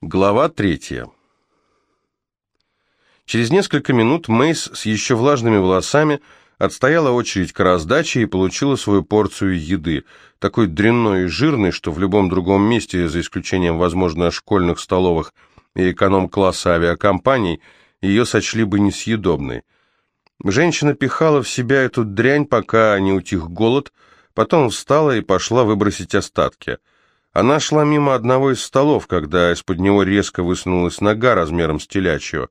Глава третья. Через несколько минут Мейс с еще влажными волосами отстояла очередь к раздаче и получила свою порцию еды, такой дрянной и жирной, что в любом другом месте, за исключением, возможно, школьных столовых и эконом-класса авиакомпаний, ее сочли бы несъедобной. Женщина пихала в себя эту дрянь, пока не утих голод, потом встала и пошла выбросить остатки – она шла мимо одного из столов, когда из-под него резко высунулась нога размером с телячью.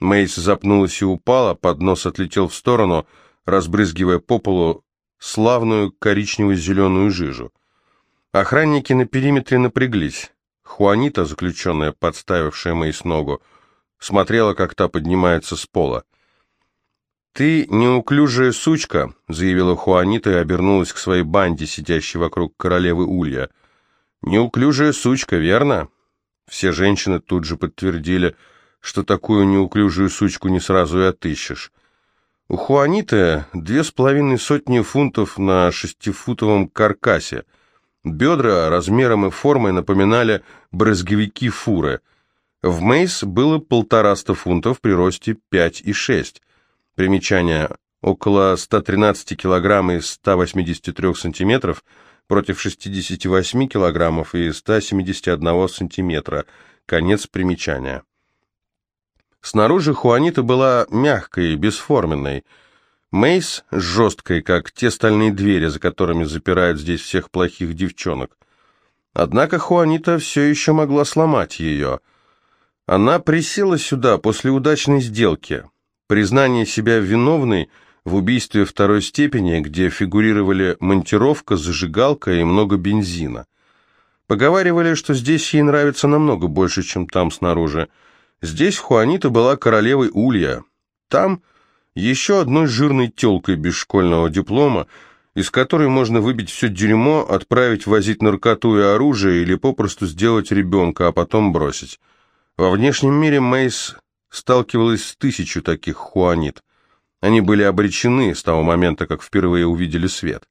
Мейс запнулась и упала, поднос отлетел в сторону, разбрызгивая по полу славную коричнево-зеленую жижу. Охранники на периметре напряглись. Хуанита, заключенная, подставившая Мейс ногу, смотрела, как та поднимается с пола. «Ты неуклюжая сучка», — заявила Хуанита и обернулась к своей банде, сидящей вокруг королевы Улья — «Неуклюжая сучка, верно?» Все женщины тут же подтвердили, что такую неуклюжую сучку не сразу и отыщешь. У Хуаниты две с половиной сотни фунтов на шестифутовом каркасе. Бедра размером и формой напоминали брызговики фуры. В Мейс было полтораста фунтов при росте 5,6. Примечание. Около 113 килограмм и 183 сантиметров – против 68 килограммов и 171 сантиметра. Конец примечания. Снаружи Хуанита была мягкой, бесформенной. Мейс жесткой, как те стальные двери, за которыми запирают здесь всех плохих девчонок. Однако Хуанита все еще могла сломать ее. Она присела сюда после удачной сделки. Признание себя виновной – в убийстве второй степени, где фигурировали монтировка, зажигалка и много бензина. Поговаривали, что здесь ей нравится намного больше, чем там снаружи. Здесь Хуанита была королевой Улья. Там еще одной жирной телкой без школьного диплома, из которой можно выбить все дерьмо, отправить возить наркоту и оружие или попросту сделать ребенка, а потом бросить. Во внешнем мире Мейс сталкивалась с тысячу таких Хуанит. Они были обречены с того момента, как впервые увидели свет.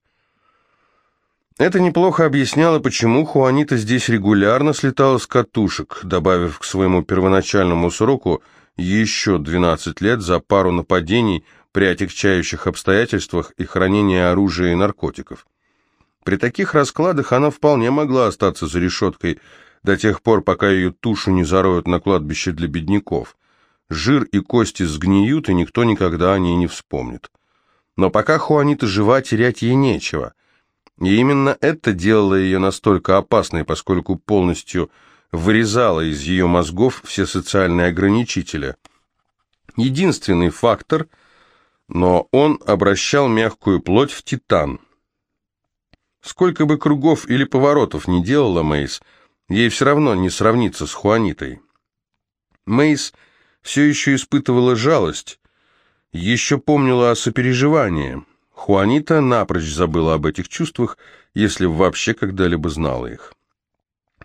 Это неплохо объясняло, почему Хуанита здесь регулярно слетала с катушек, добавив к своему первоначальному сроку еще 12 лет за пару нападений при отягчающих обстоятельствах и хранение оружия и наркотиков. При таких раскладах она вполне могла остаться за решеткой до тех пор, пока ее тушу не зароют на кладбище для бедняков жир и кости сгниют, и никто никогда о ней не вспомнит. Но пока Хуанита жива, терять ей нечего. И именно это делало ее настолько опасной, поскольку полностью вырезало из ее мозгов все социальные ограничители. Единственный фактор, но он обращал мягкую плоть в титан. Сколько бы кругов или поворотов не делала Мейс, ей все равно не сравниться с Хуанитой. Мейс – все еще испытывала жалость, еще помнила о сопереживании. Хуанита напрочь забыла об этих чувствах, если вообще когда-либо знала их.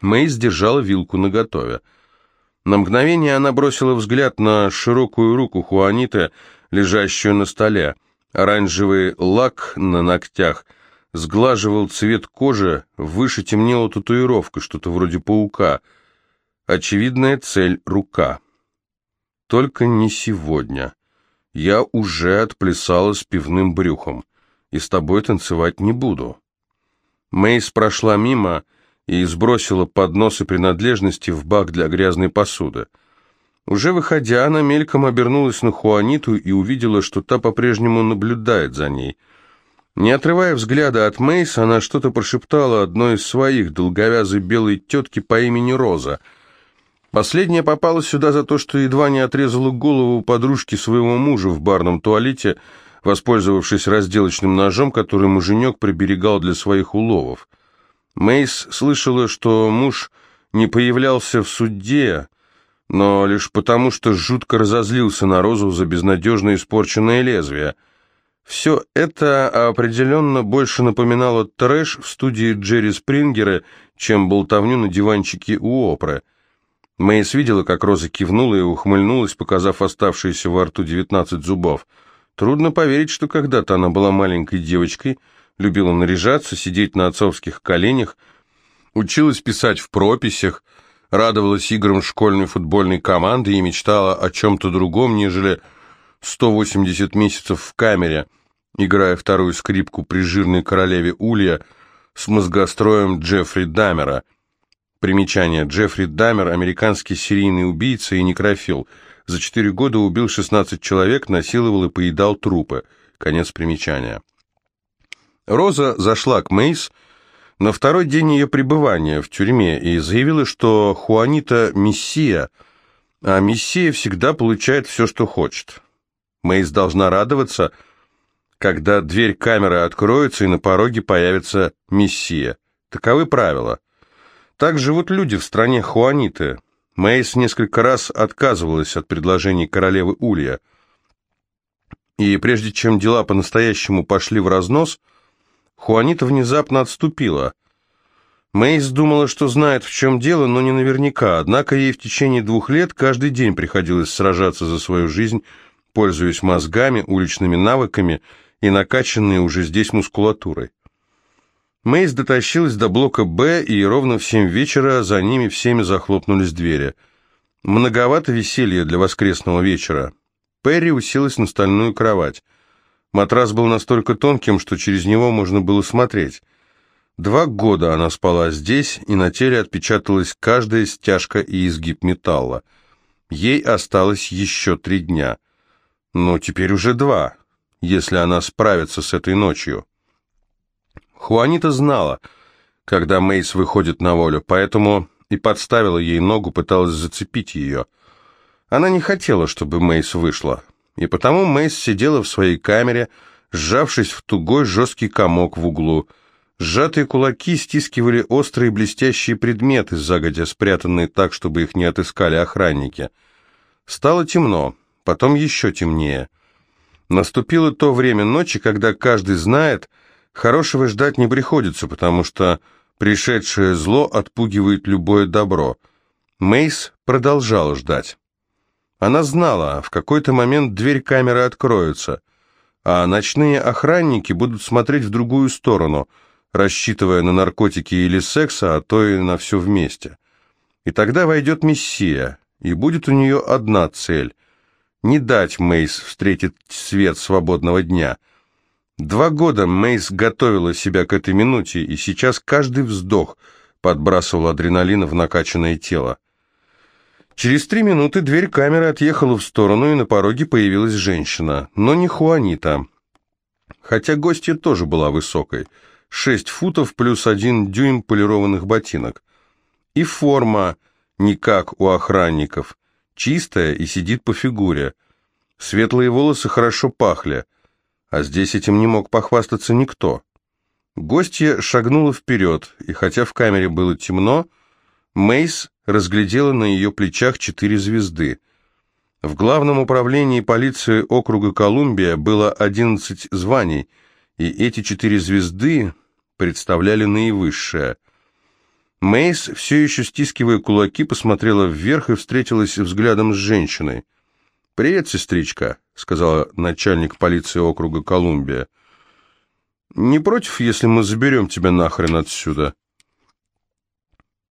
Мэй сдержала вилку наготове. На мгновение она бросила взгляд на широкую руку Хуаниты, лежащую на столе. Оранжевый лак на ногтях сглаживал цвет кожи, выше темнела татуировка, что-то вроде паука. Очевидная цель — рука. Только не сегодня. Я уже отплясала с пивным брюхом, и с тобой танцевать не буду. Мейс прошла мимо и сбросила поднос и принадлежности в бак для грязной посуды. Уже выходя, она мельком обернулась на Хуаниту и увидела, что та по-прежнему наблюдает за ней. Не отрывая взгляда от Мейс, она что-то прошептала одной из своих, долговязой белой тетки по имени Роза — Последняя попала сюда за то, что едва не отрезала голову подружки своего мужа в барном туалете, воспользовавшись разделочным ножом, который муженек приберегал для своих уловов. Мейс слышала, что муж не появлялся в суде, но лишь потому, что жутко разозлился на Розу за безнадежно испорченное лезвие. Все это определенно больше напоминало трэш в студии Джерри Спрингера, чем болтовню на диванчике у Опры – Мэйс видела, как Роза кивнула и ухмыльнулась, показав оставшиеся во рту девятнадцать зубов. Трудно поверить, что когда-то она была маленькой девочкой, любила наряжаться, сидеть на отцовских коленях, училась писать в прописях, радовалась играм школьной футбольной команды и мечтала о чем-то другом, нежели 180 месяцев в камере, играя вторую скрипку при жирной королеве Улья с мозгостроем Джеффри Дамера. Примечание. Джеффри Дамер – американский серийный убийца и некрофил. За четыре года убил 16 человек, насиловал и поедал трупы. Конец примечания. Роза зашла к Мейс на второй день ее пребывания в тюрьме и заявила, что Хуанита – мессия, а мессия всегда получает все, что хочет. Мейс должна радоваться, когда дверь камеры откроется и на пороге появится мессия. Таковы правила. Так живут люди в стране Хуаниты. Мейс несколько раз отказывалась от предложений королевы Улья. И прежде чем дела по-настоящему пошли в разнос – Хуанита внезапно отступила. Мэйс думала, что знает, в чем дело, но не наверняка, однако ей в течение двух лет каждый день приходилось сражаться за свою жизнь, пользуясь мозгами, уличными навыками и накачанной уже здесь мускулатурой. Мэйс дотащилась до блока «Б», и ровно в семь вечера за ними всеми захлопнулись двери. Многовато веселья для воскресного вечера. Перри уселась на стальную кровать. Матрас был настолько тонким, что через него можно было смотреть. Два года она спала здесь, и на теле отпечаталась каждая стяжка и изгиб металла. Ей осталось еще три дня. Но теперь уже два, если она справится с этой ночью. Хуанита знала, когда Мейс выходит на волю, поэтому и подставила ей ногу, пыталась зацепить ее. Она не хотела, чтобы Мейс вышла и потому Мэйс сидела в своей камере, сжавшись в тугой жесткий комок в углу. Сжатые кулаки стискивали острые блестящие предметы, загодя спрятанные так, чтобы их не отыскали охранники. Стало темно, потом еще темнее. Наступило то время ночи, когда каждый знает, хорошего ждать не приходится, потому что пришедшее зло отпугивает любое добро. Мейс продолжал ждать. Она знала, в какой-то момент дверь камеры откроется, а ночные охранники будут смотреть в другую сторону, рассчитывая на наркотики или секс, а то и на все вместе. И тогда войдет Мессия, и будет у нее одна цель – не дать Мейс встретить свет свободного дня. Два года Мейс готовила себя к этой минуте, и сейчас каждый вздох подбрасывал адреналин в накачанное тело. Через три минуты дверь камеры отъехала в сторону, и на пороге появилась женщина, но не Хуанита. Хотя гостья тоже была высокой, шесть футов плюс один дюйм полированных ботинок. И форма не как у охранников, чистая и сидит по фигуре. Светлые волосы хорошо пахли, а здесь этим не мог похвастаться никто. Гостья шагнула вперед, и хотя в камере было темно, Мейс разглядела на ее плечах четыре звезды. В главном управлении полиции округа Колумбия было 11 званий, и эти четыре звезды представляли наивысшее. Мейс, все еще стискивая кулаки, посмотрела вверх и встретилась взглядом с женщиной. «Привет, сестричка», — сказала начальник полиции округа Колумбия. «Не против, если мы заберем тебя нахрен отсюда?»